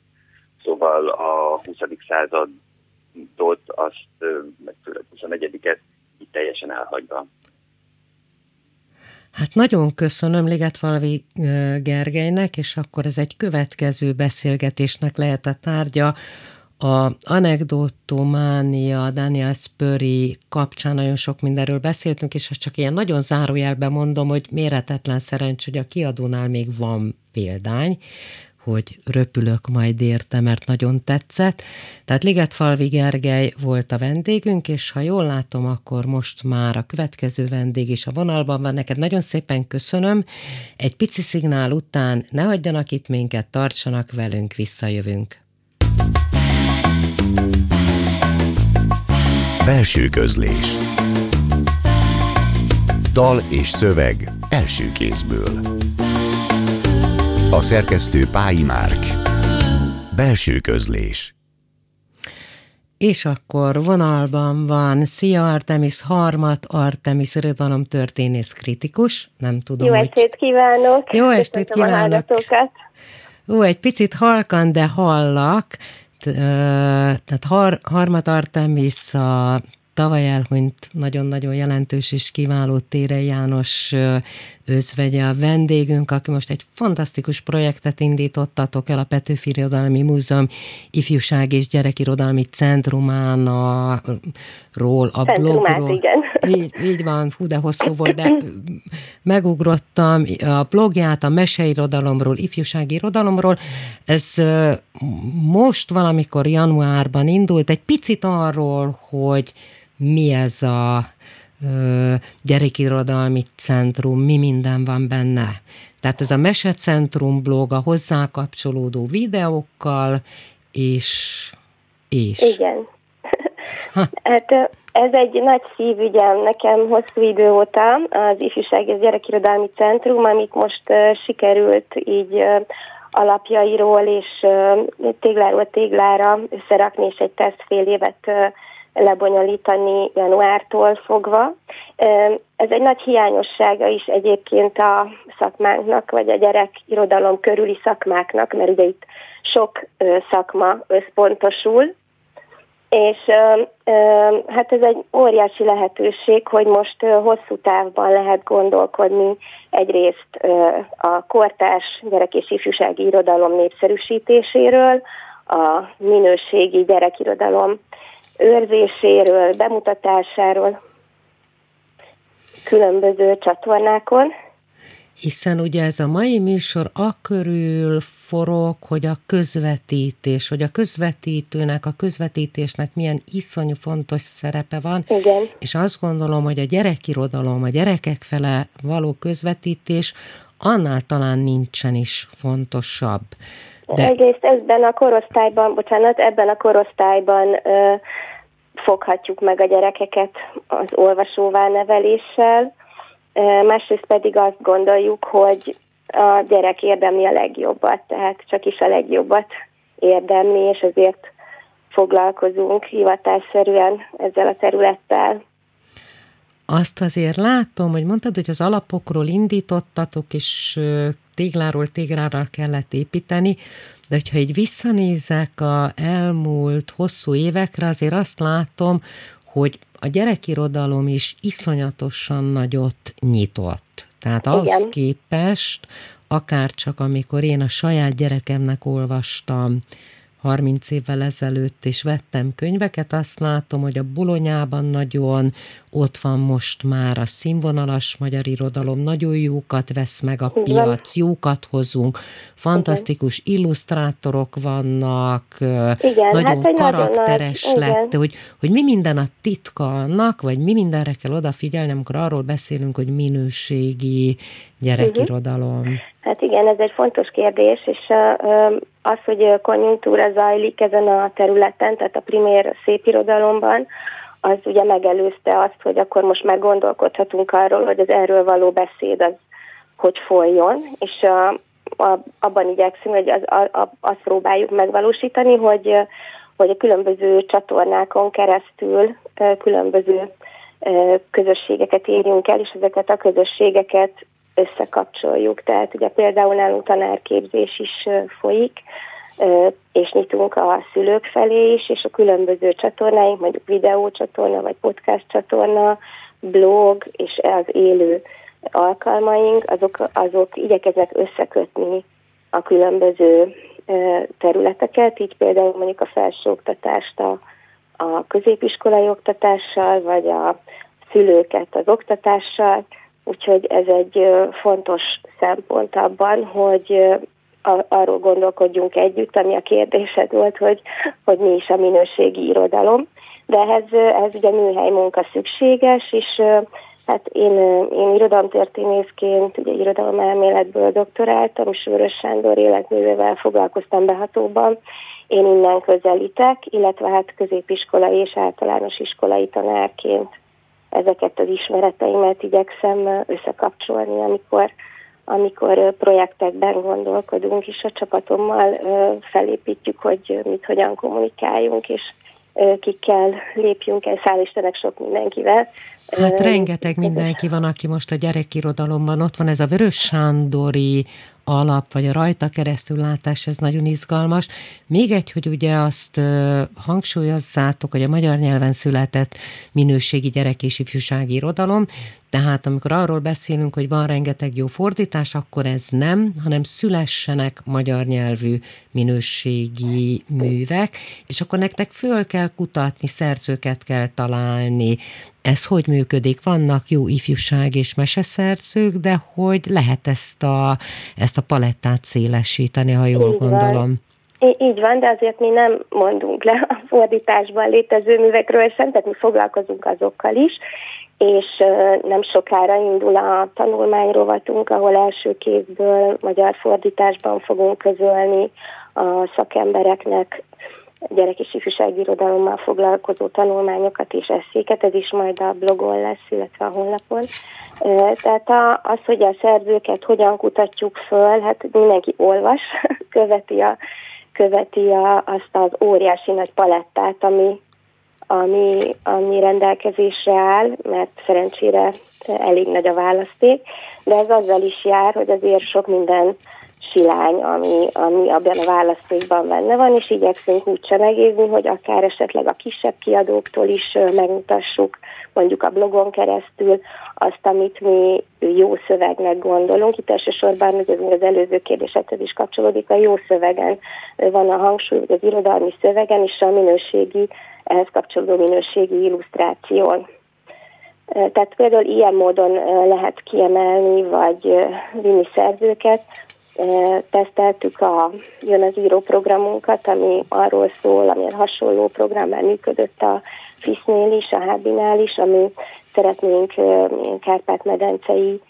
S4: Szóval a 20. századot, azt, ö, meg főleg 21-et itt teljesen elhagyva.
S1: Hát nagyon köszönöm Ligetvalvi Gergelynek, és akkor ez egy következő beszélgetésnek lehet a tárgya, a anekdotománia Daniel Spurry kapcsán nagyon sok mindenről beszéltünk, és csak ilyen nagyon zárójelben mondom, hogy méretetlen szerencs, hogy a kiadónál még van példány, hogy röpülök majd érte, mert nagyon tetszett. Tehát Ligetfalvi Gergely volt a vendégünk, és ha jól látom, akkor most már a következő vendég is a vonalban van. Neked nagyon szépen köszönöm. Egy pici szignál után ne hagyjanak itt minket, tartsanak velünk, visszajövünk.
S3: Belső közlés Dal és szöveg első kézből A szerkesztő Pályi Márk Belső közlés
S1: és akkor vonalban van Szia Artemis Harmat, Artemis irodalom történész kritikus. Nem tudom,
S5: Jó estét kívánok!
S1: Jó estét kívánok! Ó, egy picit halkan, de hallak tehát Har, Harmat Artemis a tavaly elhunyt nagyon-nagyon jelentős és kiváló Tére János özvegye a vendégünk, aki most egy fantasztikus projektet indítottatok el a Petőfi Irodalmi Múzeum ifjúság és gyerekirodalmi centrumánáról, a blogról.
S5: Igen.
S1: Így, így van, fú, de hosszú volt, de megugrottam a blogját a meseirodalomról, ifjúsági irodalomról. Ez most valamikor januárban indult, egy picit arról, hogy mi ez a gyerekirodalmi centrum, mi minden van benne. Tehát ez a Mesecentrum blog a hozzá kapcsolódó videókkal, és... és.
S5: Igen. hát ez egy nagy szívügyem nekem hosszú idő óta, az Ifjúság és Gyerekirodalmi Centrum, amit most uh, sikerült így uh, alapjairól és uh, tégláról téglára összerakni, és egy teszt fél évet uh, lebonyolítani januártól fogva. Ez egy nagy hiányossága is egyébként a szakmánknak, vagy a gyerek irodalom körüli szakmáknak, mert ugye itt sok szakma összpontosul, és hát ez egy óriási lehetőség, hogy most hosszú távban lehet gondolkodni egyrészt a kortárs gyerek és ifjúsági irodalom népszerűsítéséről, a minőségi gyerekirodalom őrzéséről, bemutatásáról különböző csatornákon.
S1: Hiszen ugye ez a mai műsor akörül forog, hogy a közvetítés, hogy a közvetítőnek, a közvetítésnek milyen iszonyú fontos szerepe van.
S5: Igen.
S1: És azt gondolom, hogy a gyerekirodalom, a gyerekek fele való közvetítés annál talán nincsen is fontosabb.
S5: De... Egyrészt ebben a korosztályban, bocsánat, ebben a korosztályban ö, foghatjuk meg a gyerekeket az olvasóvá neveléssel, ö, másrészt pedig azt gondoljuk, hogy a gyerek érdemli a legjobbat, tehát csak is a legjobbat érdemli, és ezért foglalkozunk hivatásszerűen ezzel a területtel.
S1: Azt azért látom, hogy mondtad, hogy az alapokról indítottatok, és tégláról téglára kellett építeni, de hogyha így visszanézek a elmúlt hosszú évekre, azért azt látom, hogy a gyerekirodalom is iszonyatosan nagyot nyitott. Tehát ahhoz Igen. képest, akár csak amikor én a saját gyerekemnek olvastam 30 évvel ezelőtt, és vettem könyveket, azt látom, hogy a Bulonyában nagyon ott van most már a színvonalas magyar irodalom, nagyon jókat vesz meg a piac, jókat hozunk, fantasztikus igen. illusztrátorok vannak, igen, nagyon hát, karakteres nagyon nagy, lett, hogy, hogy mi minden a titka annak, vagy mi mindenre kell odafigyelni, amikor arról beszélünk, hogy minőségi gyerekirodalom. Uh-huh.
S5: Hát igen, ez egy fontos kérdés, és az, hogy konjunktúra zajlik ezen a területen, tehát a primér szépirodalomban, az ugye megelőzte azt, hogy akkor most már gondolkodhatunk arról, hogy az erről való beszéd az hogy folyjon, és a, a, abban igyekszünk, hogy az, a, a, azt próbáljuk megvalósítani, hogy, hogy a különböző csatornákon keresztül különböző közösségeket érjünk el, és ezeket a közösségeket összekapcsoljuk. Tehát ugye például nálunk tanárképzés is folyik, és nyitunk a szülők felé is, és a különböző csatornáink, mondjuk videócsatorna, vagy podcast csatorna, blog, és az élő alkalmaink, azok, azok igyekeznek összekötni a különböző területeket, így például mondjuk a felsőoktatást a, a középiskolai oktatással, vagy a szülőket az oktatással, Úgyhogy ez egy fontos szempont abban, hogy arról gondolkodjunk együtt, ami a kérdésed volt, hogy, hogy mi is a minőségi irodalom. De ehhez, ehhez ugye műhely munka szükséges, és hát én, én irodalomtörténészként, ugye irodalomelméletből doktoráltam, és Vörös Sándor életművével foglalkoztam behatóban. Én innen közelítek, illetve hát középiskolai és általános iskolai tanárként ezeket az ismereteimet igyekszem összekapcsolni, amikor, amikor projektekben gondolkodunk, és a csapatommal felépítjük, hogy mit hogyan kommunikáljunk, és kikkel lépjünk el, szál Istenek sok mindenkivel,
S1: Hát rengeteg mindenki van, aki most a gyerekirodalomban. Ott van, ez a Vörös Sándori alap, vagy a rajta keresztül látás, ez nagyon izgalmas. Még egy, hogy ugye azt hangsúlyozzátok, hogy a magyar nyelven született minőségi gyerek és ifjúsági irodalom, tehát amikor arról beszélünk, hogy van rengeteg jó fordítás, akkor ez nem, hanem szülessenek magyar nyelvű minőségi művek, és akkor nektek föl kell kutatni, szerzőket kell találni. Ez hogy működik? Vannak jó ifjúság és meseszerzők, de hogy lehet ezt a, ezt a palettát szélesíteni, ha jól Így gondolom? Van.
S5: Így van, de azért mi nem mondunk le a fordításban létező művekről sem, tehát mi foglalkozunk azokkal is, és nem sokára indul a tanulmányrovatunk, ahol első kézből magyar fordításban fogunk közölni a szakembereknek gyerek és ifjúsági irodalommal foglalkozó tanulmányokat és eszéket, ez is majd a blogon lesz, illetve a honlapon. Tehát az, hogy a szerzőket hogyan kutatjuk föl, hát mindenki olvas, követi, a, követi a, azt az óriási nagy palettát, ami, ami, ami rendelkezésre áll, mert szerencsére elég nagy a választék, de ez azzal is jár, hogy azért sok minden silány, ami, ami abban a választékban benne van, és igyekszünk úgy csemegézni, hogy akár esetleg a kisebb kiadóktól is megmutassuk, mondjuk a blogon keresztül azt, amit mi jó szövegnek gondolunk. Itt elsősorban az, az előző kérdésekhez is kapcsolódik, a jó szövegen van a hangsúly, az irodalmi szövegen, és a minőségi, ehhez kapcsolódó minőségi illusztráción. Tehát például ilyen módon lehet kiemelni, vagy vinni szerzőket, teszteltük a Jön az író programunkat, ami arról szól, amilyen hasonló program már működött a FISZ-nél is, a Hábinál is, ami szeretnénk Kárpát-medencei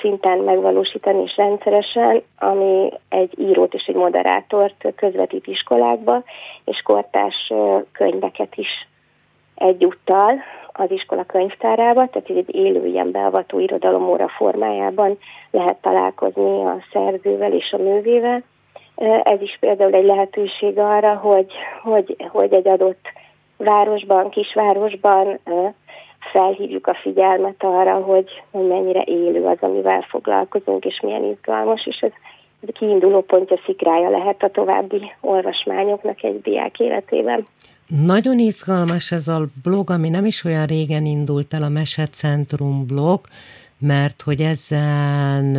S5: szinten megvalósítani és rendszeresen, ami egy írót és egy moderátort közvetít iskolákba, és kortás könyveket is egyúttal az iskola könyvtárába, tehát egy élő ilyen beavató irodalomóra formájában lehet találkozni a szerzővel és a művével. Ez is például egy lehetőség arra, hogy, hogy, hogy egy adott városban, kisvárosban felhívjuk a figyelmet arra, hogy, hogy mennyire élő az, amivel foglalkozunk, és milyen izgalmas, és ez, kiinduló pontja szikrája lehet a további olvasmányoknak egy diák életében.
S1: Nagyon izgalmas ez a blog, ami nem is olyan régen indult el, a Mesecentrum blog, mert hogy ezen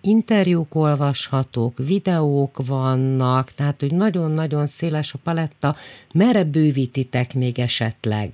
S1: interjúk olvashatók, videók vannak, tehát hogy nagyon-nagyon széles a paletta. Merre bővítitek még esetleg?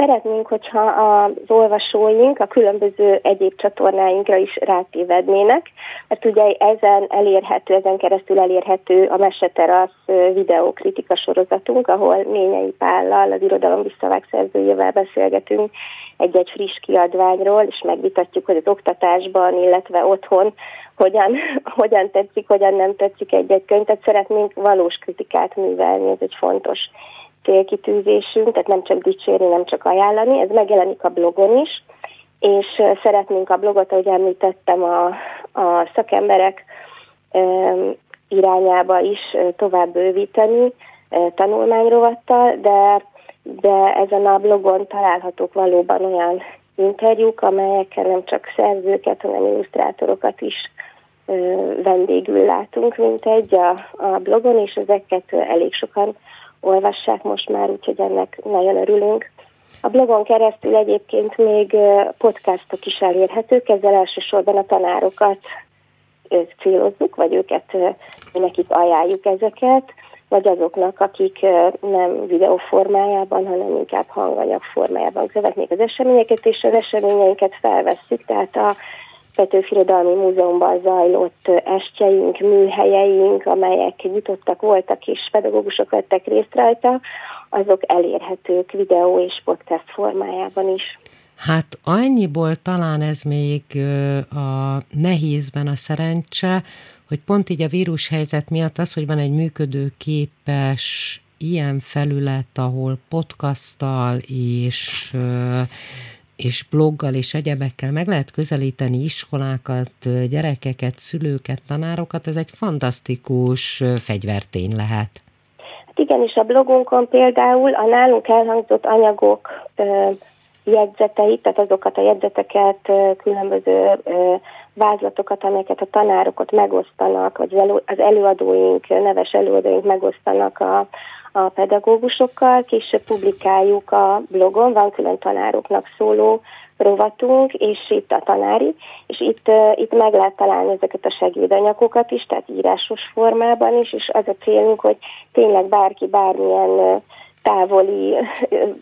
S5: Szeretnénk, hogyha az olvasóink a különböző egyéb csatornáinkra is rátévednének, mert ugye ezen elérhető, ezen keresztül elérhető a Meseterasz videókritika sorozatunk, ahol Ményei Pállal, az irodalom visszavág szerzőjével beszélgetünk egy-egy friss kiadványról, és megvitatjuk, hogy az oktatásban, illetve otthon hogyan, hogyan tetszik, hogyan nem tetszik egy-egy könyv. Tehát szeretnénk valós kritikát művelni, ez egy fontos célkitűzésünk, tehát nem csak dicsérni, nem csak ajánlani, ez megjelenik a blogon is, és szeretnénk a blogot, ahogy említettem, a, a szakemberek irányába is tovább bővíteni tanulmányrovattal, de, de ezen a blogon találhatók valóban olyan interjúk, amelyekkel nem csak szerzőket, hanem illusztrátorokat is vendégül látunk, mint egy a, a blogon, és ezeket elég sokan olvassák most már, úgyhogy ennek nagyon örülünk. A blogon keresztül egyébként még podcastok is elérhetők, ezzel elsősorban a tanárokat célozzuk, vagy őket nekik ajánljuk ezeket, vagy azoknak, akik nem videó formájában, hanem inkább hanganyag formájában követnék az eseményeket, és az eseményeinket felvesszük, tehát a Petőfi Irodalmi Múzeumban zajlott estjeink, műhelyeink, amelyek nyitottak voltak és pedagógusok vettek részt rajta, azok elérhetők videó és podcast formájában is.
S1: Hát annyiból talán ez még a nehézben a szerencse, hogy pont így a vírushelyzet miatt az, hogy van egy működőképes ilyen felület, ahol podcasttal és és bloggal és egyebekkel meg lehet közelíteni iskolákat, gyerekeket, szülőket, tanárokat, ez egy fantasztikus fegyvertény lehet.
S5: Hát igen, és a blogunkon például a nálunk elhangzott anyagok jegyzeteit, tehát azokat a jegyzeteket, különböző vázlatokat, amelyeket a tanárok ott megosztanak, vagy az előadóink, neves előadóink megosztanak a, a pedagógusokkal, később publikáljuk a blogon, van külön tanároknak szóló rovatunk, és itt a tanári, és itt, itt meg lehet találni ezeket a segédanyagokat is, tehát írásos formában is, és az a célunk, hogy tényleg bárki bármilyen távoli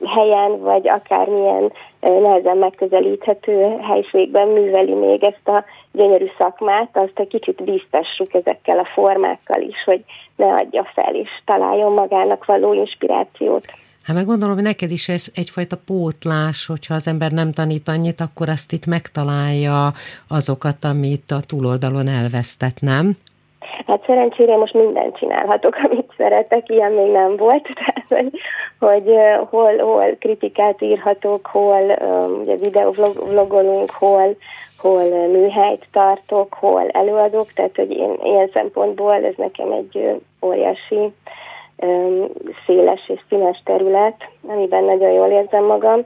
S5: helyen, vagy akármilyen nehezen megközelíthető helységben műveli még ezt a gyönyörű szakmát, azt egy kicsit bíztassuk ezekkel a formákkal is, hogy ne adja fel, és találjon magának való inspirációt.
S1: Hát meg gondolom, hogy neked is ez egyfajta pótlás, hogyha az ember nem tanít annyit, akkor azt itt megtalálja azokat, amit a túloldalon elvesztett, nem?
S5: Hát szerencsére most mindent csinálhatok, amit szeretek, ilyen még nem volt, tehát hogy, hogy hol, hol kritikát írhatok, hol ugye videovlogolunk, hol, hol műhelyt tartok, hol előadok, tehát hogy én ilyen szempontból ez nekem egy óriási széles és színes terület, amiben nagyon jól érzem magam,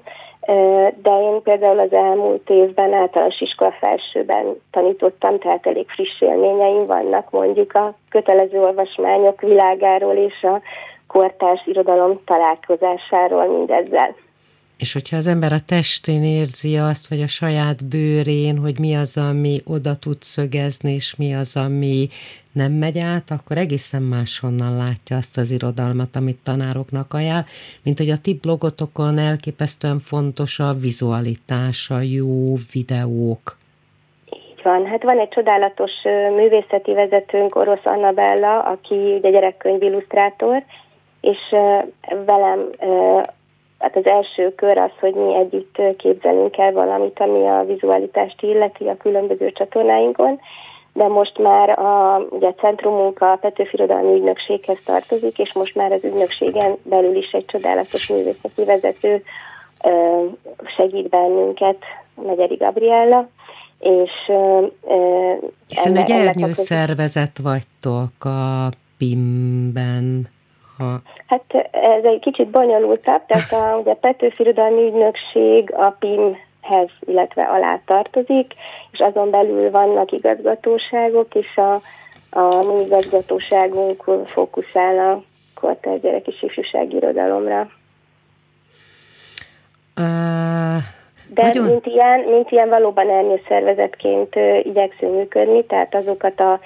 S5: de én például az elmúlt évben általános iskola felsőben tanítottam, tehát elég friss élményeim vannak mondjuk a kötelező olvasmányok világáról és a kortárs irodalom találkozásáról mindezzel.
S1: És hogyha az ember a testén érzi azt, vagy a saját bőrén, hogy mi az, ami oda tud szögezni, és mi az, ami nem megy át, akkor egészen máshonnan látja azt az irodalmat, amit tanároknak ajánl, mint hogy a ti blogotokon elképesztően fontos a vizualitás, a jó videók.
S5: Így van. Hát van egy csodálatos művészeti vezetőnk, Orosz Annabella, aki ugye gyerekkönyv illusztrátor, és velem hát az első kör az, hogy mi együtt képzelünk el valamit, ami a vizualitást illeti a különböző csatornáinkon, de most már a, ugye a centrumunk a Petőfi Irodalmi Ügynökséghez tartozik, és most már az ügynökségen belül is egy csodálatos művészeti vezető segít bennünket, Megyeri Gabriella, és
S1: Hiszen egy ernyő szervezet vagytok a PIM-ben.
S5: Hát ez egy kicsit bonyolultabb, tehát a, ugye a Petőfi Irodalmi Ügynökség a PIM hez, illetve alá tartozik, és azon belül vannak igazgatóságok, és a, a mi igazgatóságunk fókuszál a kortárs gyerek és ifjúsági irodalomra. Uh, De nagyon... mint, ilyen, mint ilyen valóban szervezetként igyekszünk működni, tehát azokat a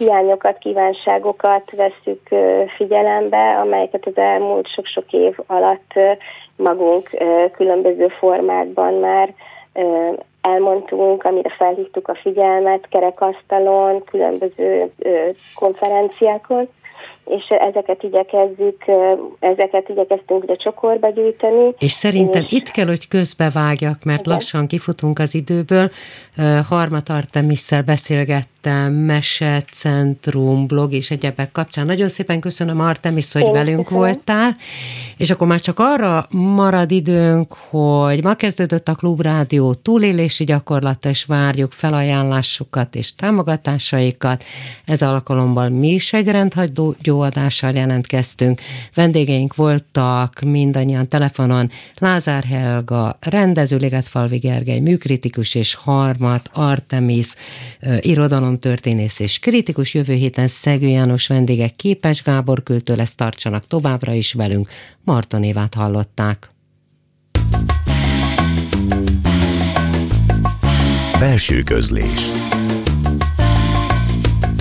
S5: hiányokat, kívánságokat vesszük figyelembe, amelyeket az elmúlt sok-sok év alatt magunk különböző formákban már elmondtunk, amire felhívtuk a figyelmet kerekasztalon, különböző konferenciákon, és ezeket igyekezzük, ezeket igyekeztünk ugye csokorba gyűjteni.
S1: És szerintem és... itt kell, hogy közbevágjak, mert Igen. lassan kifutunk az időből. Harmat Artemisszel beszélgettem, Mese, Centrum, blog és egyebek kapcsán. Nagyon szépen köszönöm Artemis, hogy Én velünk köszönöm. voltál, és akkor már csak arra marad időnk, hogy ma kezdődött a Klubrádió túlélési gyakorlat, és várjuk felajánlásukat és támogatásaikat. Ez alkalommal mi is egy rendhagyó adással jelentkeztünk. Vendégeink voltak mindannyian telefonon Lázár Helga, rendező Ligetfalvi Gergely, műkritikus és Harmat, Artemis, irodalomtörténész és kritikus. Jövő héten Szegő János vendégek Képes Gábor küldtől lesz tartsanak továbbra is velünk. Marton Évát hallották.
S3: Belső közlés